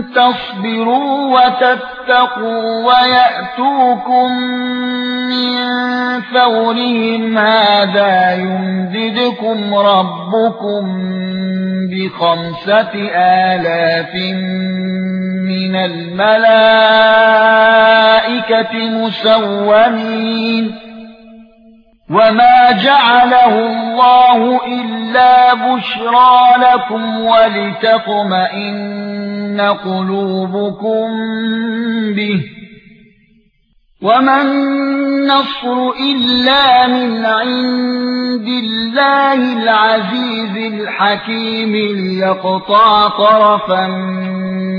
تصبروا وتتقوا ويأتوكم من فورهم هذا يمددكم ربكم بخمسة آلاف من الملائكة مسومين وما جعله الله إلا بشرى لكم ولتطمئن قلوبكم به وما النصر إلا من عند الله العزيز الحكيم ليقطع طرفا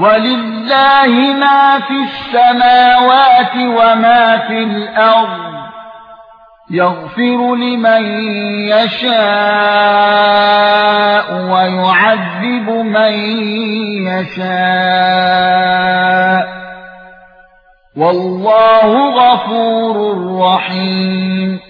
ولله ما في السماوات وما في الأرض. يغفر لمن يشاء ويعذب من يشاء. والله غفور رحيم.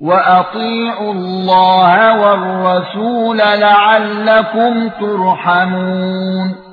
واطيعوا الله والرسول لعلكم ترحمون